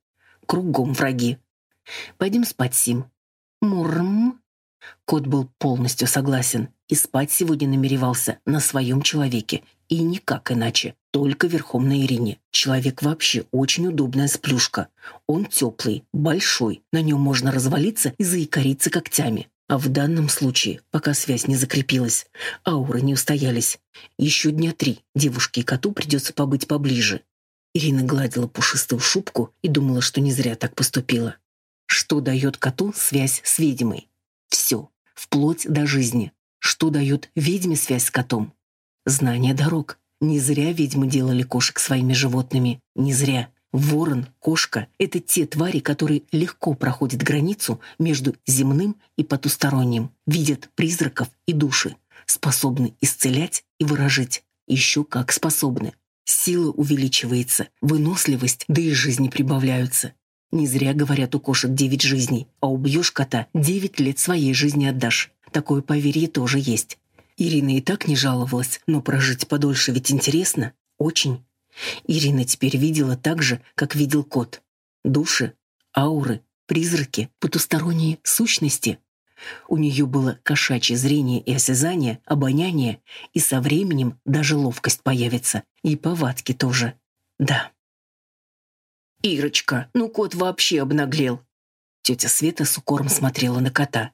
Кругом враги. Пойдем спать, Сим. Мурм. Кот был полностью согласен и спать сегодня намеревался на своем человеке, и никак иначе, только верхом на Ирине. Человек вообще очень удобная сплюшка. Он теплый, большой, на нем можно развалиться и заикариться когтями. А в данном случае, пока связь не закрепилась, ауры не устоялись. Еще дня три девушке и коту придется побыть поближе. Ирина гладила пушистую шубку и думала, что не зря так поступила. Что дает коту связь с ведьмой? Все, вплоть до жизни. Что дает ведьме связь с котом? Знание дорог. Не зря ведьмы делали кошек своими животными. Не зря. Ворон, кошка — это те твари, которые легко проходят границу между земным и потусторонним, видят призраков и души, способны исцелять и выражить. Еще как способны. Сила увеличивается, выносливость, да и жизни прибавляются. Не зря говорят у кошек девять жизней, а убьешь кота, девять лет своей жизни отдашь. Такое поверье тоже есть. Ирина и так не жаловалась, но прожить подольше ведь интересно. Очень. Ирина теперь видела так же, как видел кот. Души, ауры, призраки, потусторонние сущности. У нее было кошачье зрение и осязание, обоняние, и со временем даже ловкость появится, и повадки тоже. Да. «Ирочка, ну кот вообще обнаглел!» Тетя Света с укором смотрела на кота.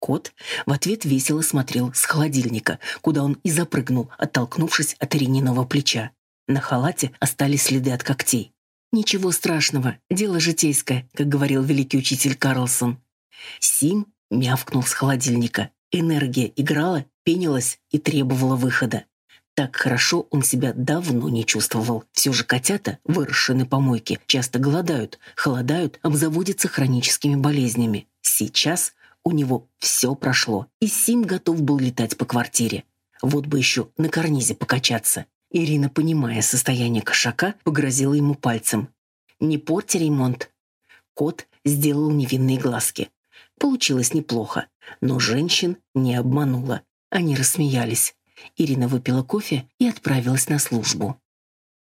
Кот в ответ весело смотрел с холодильника, куда он и запрыгнул, оттолкнувшись от Ирининого плеча. На халате остались следы от когтей. «Ничего страшного, дело житейское», как говорил великий учитель Карлсон. Сим мявкнул с холодильника. Энергия играла, пенилась и требовала выхода. Так хорошо он себя давно не чувствовал. Все же котята, выросшие на помойке, часто голодают, холодают, обзаводятся хроническими болезнями. Сейчас у него все прошло, и Сим готов был летать по квартире. Вот бы еще на карнизе покачаться. Ирина, понимая состояние кошака, погрозила ему пальцем. «Не порти ремонт». Кот сделал невинные глазки. Получилось неплохо, но женщин не обманула. Они рассмеялись. Ирина выпила кофе и отправилась на службу.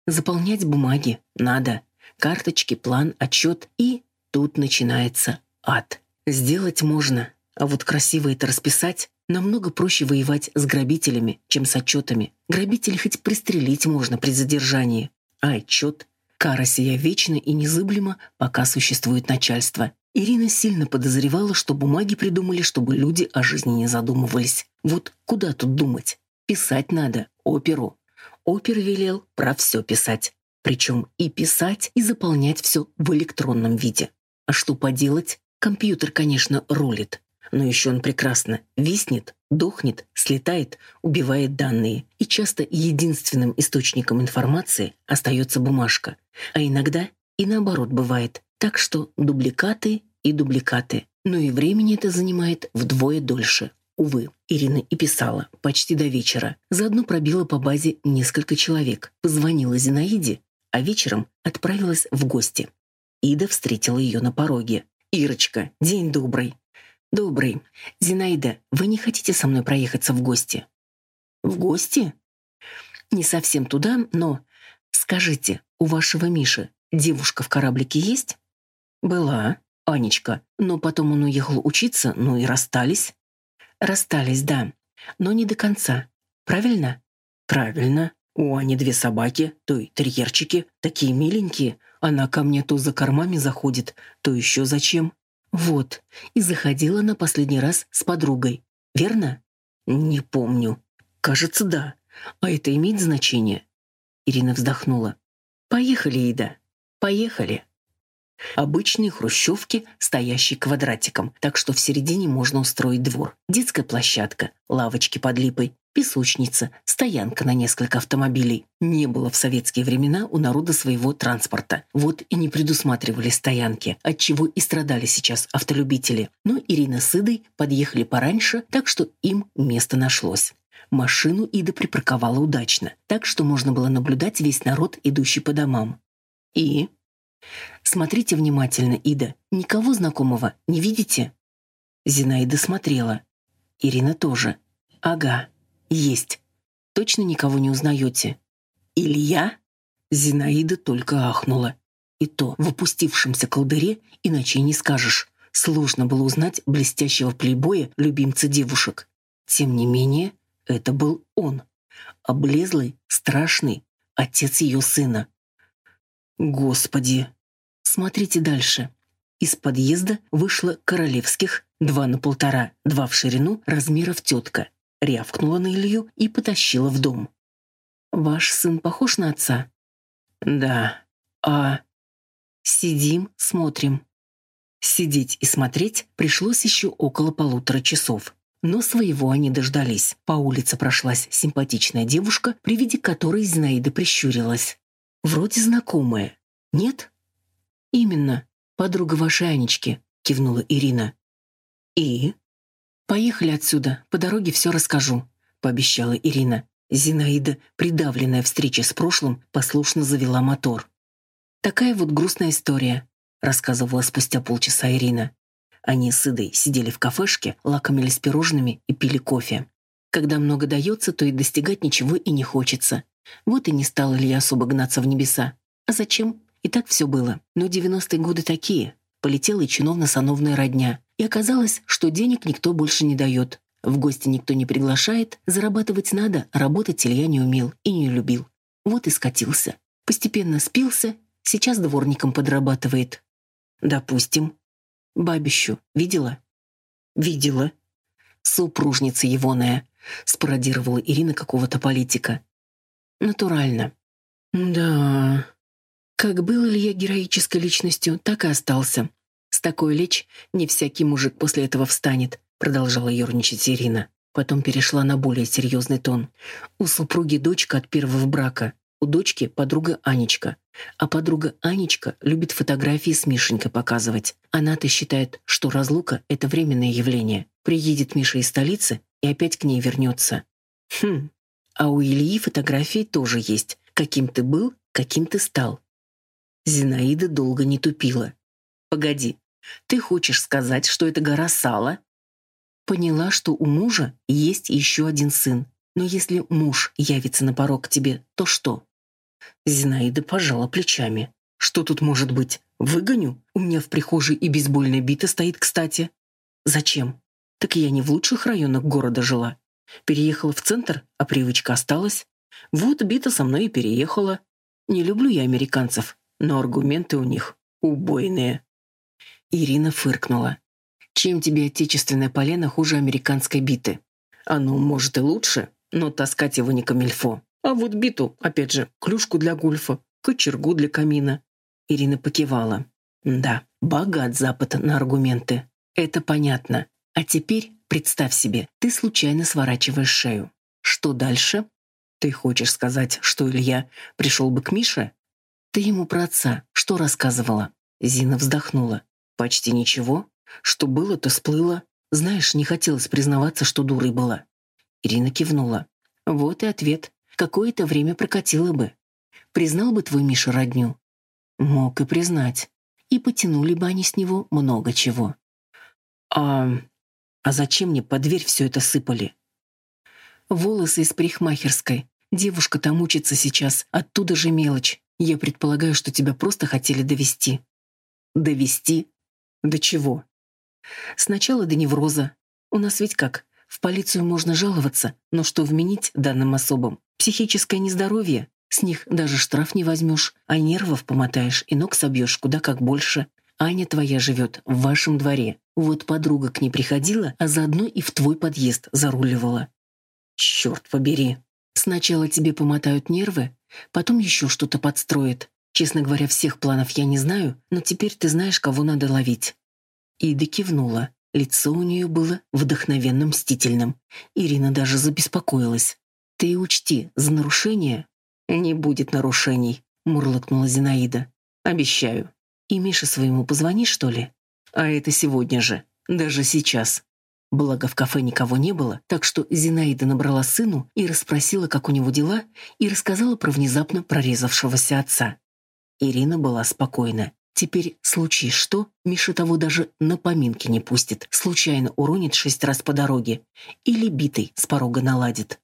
Заполнять бумаги надо. Карточки, план, отчет и тут начинается ад. Сделать можно, а вот красиво это расписать Намного проще воевать с грабителями, чем с отчетами. Грабителей хоть пристрелить можно при задержании. А отчет? Кара сия вечна и незыблема, пока существует начальство. Ирина сильно подозревала, что бумаги придумали, чтобы люди о жизни не задумывались. Вот куда тут думать? Писать надо, оперу. Опер велел про все писать. Причем и писать, и заполнять все в электронном виде. А что поделать? Компьютер, конечно, рулит. Но еще он прекрасно виснет, дохнет, слетает, убивает данные. И часто единственным источником информации остается бумажка. А иногда и наоборот бывает. Так что дубликаты и дубликаты. Но и времени это занимает вдвое дольше. Увы, Ирина и писала почти до вечера. Заодно пробила по базе несколько человек. Позвонила Зинаиде, а вечером отправилась в гости. Ида встретила ее на пороге. «Ирочка, день добрый. «Добрый. Зинаида, вы не хотите со мной проехаться в гости?» «В гости?» «Не совсем туда, но...» «Скажите, у вашего Миши девушка в кораблике есть?» «Была, Анечка, но потом он уехал учиться, ну и расстались». «Расстались, да, но не до конца. Правильно?» «Правильно. У Ани две собаки, то и терьерчики, такие миленькие. Она ко мне то за кормами заходит, то еще зачем. Вот, и заходила на последний раз с подругой. Верно? Не помню. Кажется, да. А это имеет значение? Ирина вздохнула. Поехали, Ида. Поехали. Обычные хрущевки, стоящие квадратиком, так что в середине можно устроить двор. Детская площадка, лавочки под липой, песочница, стоянка на несколько автомобилей. Не было в советские времена у народа своего транспорта. Вот и не предусматривали стоянки, отчего и страдали сейчас автолюбители. Но Ирина с Идой подъехали пораньше, так что им место нашлось. Машину Ида припарковала удачно, так что можно было наблюдать весь народ, идущий по домам. И Смотрите внимательно, Ида. Никого знакомого не видите? Зинаида смотрела. Ирина тоже. Ага, есть. Точно никого не узнаете? Илья? Зинаида только ахнула. И то в опустившемся колдыре иначе не скажешь. Сложно было узнать блестящего плейбоя, любимца девушек. Тем не менее, это был он. Облезлый, страшный, отец ее сына. Господи! Смотрите дальше. Из подъезда вышла королевских, два на полтора, два в ширину, размеров тетка. Рявкнула на Илью и потащила в дом. «Ваш сын похож на отца?» «Да. А...» «Сидим, смотрим». Сидеть и смотреть пришлось еще около полутора часов. Но своего они дождались. По улице прошлась симпатичная девушка, при виде которой Зинаида прищурилась. Вроде знакомая. Нет? Именно. Подруга вашей Анечки, кивнула Ирина. И? Поехали отсюда, по дороге все расскажу, пообещала Ирина. Зинаида, придавленная встречей с прошлым, послушно завела мотор. Такая вот грустная история, рассказывала спустя полчаса Ирина. Они с Идой сидели в кафешке, лакомились пирожными и пили кофе. Когда много дается, то и достигать ничего и не хочется. Вот и не стала ли я особо гнаться в небеса. А зачем? И так все было. Но 90-е годы такие. Полетела и чиновно-сановная родня. И оказалось, что денег никто больше не дает. В гости никто не приглашает, зарабатывать надо, работать Илья не умел и не любил. Вот и скатился. Постепенно спился, сейчас дворником подрабатывает. Допустим. Бабищу видела? Видела. Супружница егоная. Спародировала Ирина какого-то политика. Натурально. Да. Как был ли я героической личностью, так и остался. С такой лечь не всякий мужик после этого встанет, продолжала ерничать Ирина. Потом перешла на более серьезный тон. У супруги дочка от первого брака. У дочки подруга Анечка. А подруга Анечка любит фотографии с Мишенькой показывать. Она-то считает, что разлука — это временное явление. Приедет Миша из столицы и опять к ней вернется. Хм, а у Ильи фотографии тоже есть. Каким ты был, каким ты стал. Зинаида долго не тупила. «Погоди, ты хочешь сказать, что это гора сала?» Поняла, что у мужа есть еще один сын. Но если муж явится на порог к тебе, то что? Зинаида пожала плечами. «Что тут может быть? Выгоню? У меня в прихожей и бейсбольная бита стоит, кстати». «Зачем? Так я не в лучших районах города жила. Переехала в центр, а привычка осталась. Вот бита со мной и переехала. Не люблю я американцев, но аргументы у них убойные». Ирина фыркнула. «Чем тебе отечественное полено хуже американской биты? Оно, может, и лучше, но таскать его не камильфо. А вот биту, опять же, клюшку для гольфа, кочергу для камина. Ирина покивала. Да, богат Запад на аргументы. Это понятно. А теперь представь себе, ты случайно сворачиваешь шею. Что дальше? Ты хочешь сказать, что Илья пришел бы к Мише? Ты ему про отца что рассказывала? Зина вздохнула. Почти ничего. Что было, то сплыло. Знаешь, не хотелось признаваться, что дурой была. Ирина кивнула. Вот и ответ какое-то время прокатило бы. Признал бы твой Миша родню? Мог и признать. И потянули бы они с него много чего. А... а зачем мне под дверь все это сыпали? Волосы из парикмахерской. Девушка там учится сейчас, оттуда же мелочь. Я предполагаю, что тебя просто хотели довести. Довести? До чего? Сначала до невроза. У нас ведь как? В полицию можно жаловаться, но что вменить данным особам? Психическое нездоровье. С них даже штраф не возьмешь, а нервов помотаешь и ног собьешь куда как больше. Аня твоя живет в вашем дворе. Вот подруга к ней приходила, а заодно и в твой подъезд заруливала. Черт побери. Сначала тебе помотают нервы, потом еще что-то подстроят. Честно говоря, всех планов я не знаю, но теперь ты знаешь, кого надо ловить. Ида кивнула. Лицо у нее было вдохновенно мстительным. Ирина даже забеспокоилась. «Ты учти, за нарушение...» «Не будет нарушений», — мурлыкнула Зинаида. «Обещаю. И Мише своему позвони, что ли? А это сегодня же. Даже сейчас». Благо в кафе никого не было, так что Зинаида набрала сыну и расспросила, как у него дела, и рассказала про внезапно прорезавшегося отца. Ирина была спокойна. Теперь, случись что, Миша того даже на поминки не пустит, случайно уронит шесть раз по дороге или битый с порога наладит.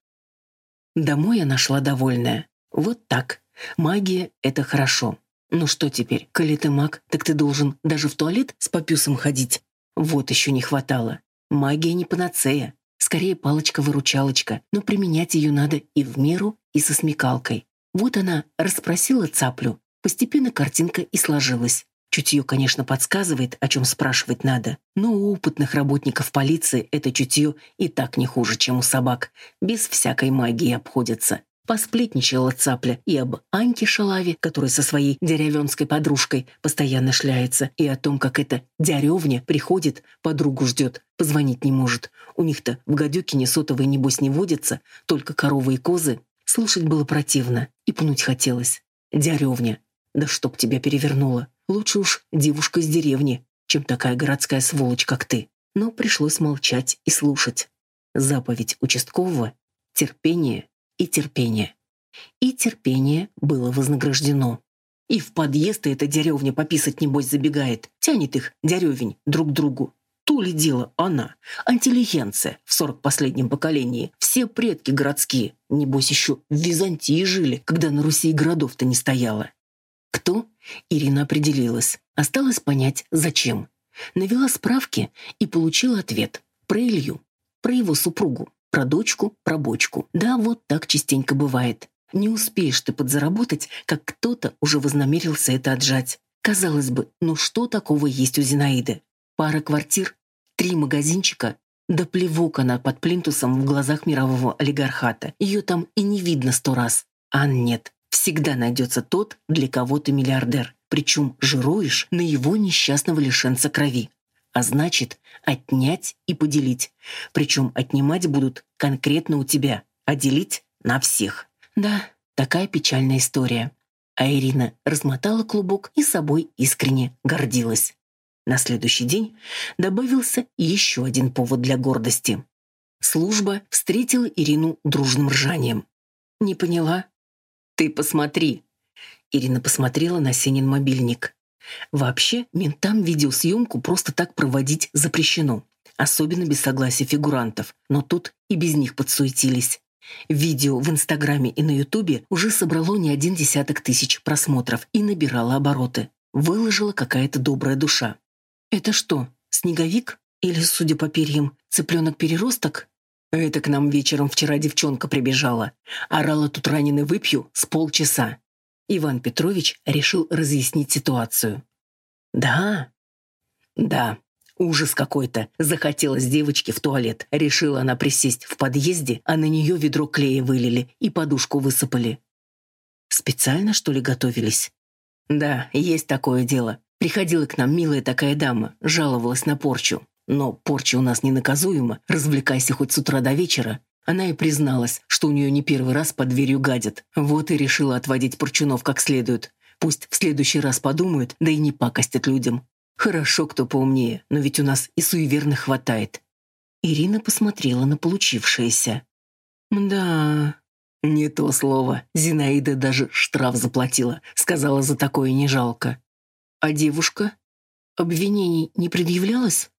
Домой она шла довольная. Вот так. Магия — это хорошо. Ну что теперь, коли ты маг, так ты должен даже в туалет с попюсом ходить? Вот еще не хватало. Магия не панацея. Скорее палочка-выручалочка, но применять ее надо и в меру, и со смекалкой. Вот она расспросила цаплю. Постепенно картинка и сложилась. Чутье, конечно, подсказывает, о чем спрашивать надо, но у опытных работников полиции это чутье и так не хуже, чем у собак. Без всякой магии обходятся. Посплетничала цапля и об Аньке Шалаве, которая со своей деревенской подружкой постоянно шляется, и о том, как эта деревня приходит, подругу ждет, позвонить не может. У них-то в гадюке сотовые небось не водятся, только коровы и козы. Слушать было противно, и пнуть хотелось. Деревня. Да чтоб тебя перевернуло. Лучше уж девушка из деревни, чем такая городская сволочь, как ты. Но пришлось молчать и слушать. Заповедь участкового — терпение и терпение. И терпение было вознаграждено. И в подъезд эта деревня пописать, небось, забегает. Тянет их, деревень, друг к другу. То ли дело она, интеллигенция в сорок последнем поколении. Все предки городские, небось, еще в Византии жили, когда на Руси городов-то не стояло. Кто? Ирина определилась. Осталось понять, зачем. Навела справки и получила ответ. Про Илью, про его супругу, про дочку, про бочку. Да, вот так частенько бывает. Не успеешь ты подзаработать, как кто-то уже вознамерился это отжать. Казалось бы, ну что такого есть у Зинаиды? Пара квартир, три магазинчика, да плевок она под плинтусом в глазах мирового олигархата. Ее там и не видно сто раз. А нет, всегда найдется тот, для кого ты миллиардер. Причем жируешь на его несчастного лишенца крови. А значит, отнять и поделить. Причем отнимать будут конкретно у тебя, а делить на всех. Да, такая печальная история. А Ирина размотала клубок и собой искренне гордилась. На следующий день добавился еще один повод для гордости. Служба встретила Ирину дружным ржанием. «Не поняла?» «Ты посмотри!» Ирина посмотрела на Сенин мобильник. Вообще, ментам видеосъемку просто так проводить запрещено, особенно без согласия фигурантов, но тут и без них подсуетились. Видео в Инстаграме и на Ютубе уже собрало не один десяток тысяч просмотров и набирало обороты. Выложила какая-то добрая душа. «Это что, снеговик? Или, судя по перьям, цыпленок-переросток?» «Это к нам вечером вчера девчонка прибежала. Орала тут раненый выпью с полчаса». Иван Петрович решил разъяснить ситуацию. «Да?» «Да, Ужас какой-то. Захотелось девочке в туалет. Решила она присесть в подъезде, а на нее ведро клея вылили и подушку высыпали. Специально, что ли, готовились? Да, есть такое дело. Приходила к нам милая такая дама, жаловалась на порчу. Но порча у нас ненаказуема, развлекайся хоть с утра до вечера. Она и призналась, что у нее не первый раз под дверью гадят. Вот и решила отводить порчунов как следует. Пусть в следующий раз подумают, да и не пакостят людям. Хорошо, кто поумнее, но ведь у нас и суеверных хватает. Ирина посмотрела на получившееся. Да, не то слово. Зинаида даже штраф заплатила, сказала, за такое не жалко. А девушка? Обвинений не предъявлялось?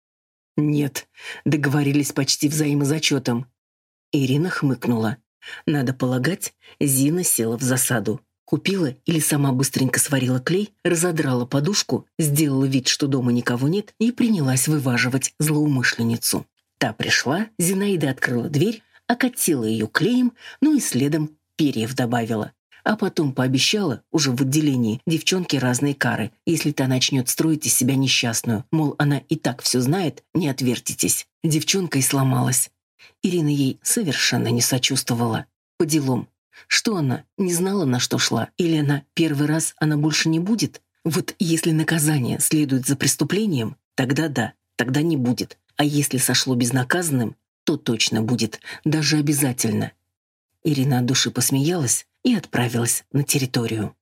Нет, договорились почти взаимозачетом. Ирина хмыкнула. Надо полагать, Зина села в засаду. Купила или сама быстренько сварила клей, разодрала подушку, сделала вид, что дома никого нет, и принялась вываживать злоумышленницу. Та пришла, Зинаида открыла дверь, окатила ее клеем, ну и следом перьев добавила. А потом пообещала, уже в отделении, девчонке разные кары, если та начнет строить из себя несчастную. Мол, она и так все знает, не отвертитесь. Девчонка и сломалась. Ирина ей совершенно не сочувствовала. По делам, что она, не знала, на что шла? Или она первый раз она больше не будет? Вот если наказание следует за преступлением, тогда да, тогда не будет. А если сошло безнаказанным, то точно будет, даже обязательно. Ирина от души посмеялась и отправилась на территорию.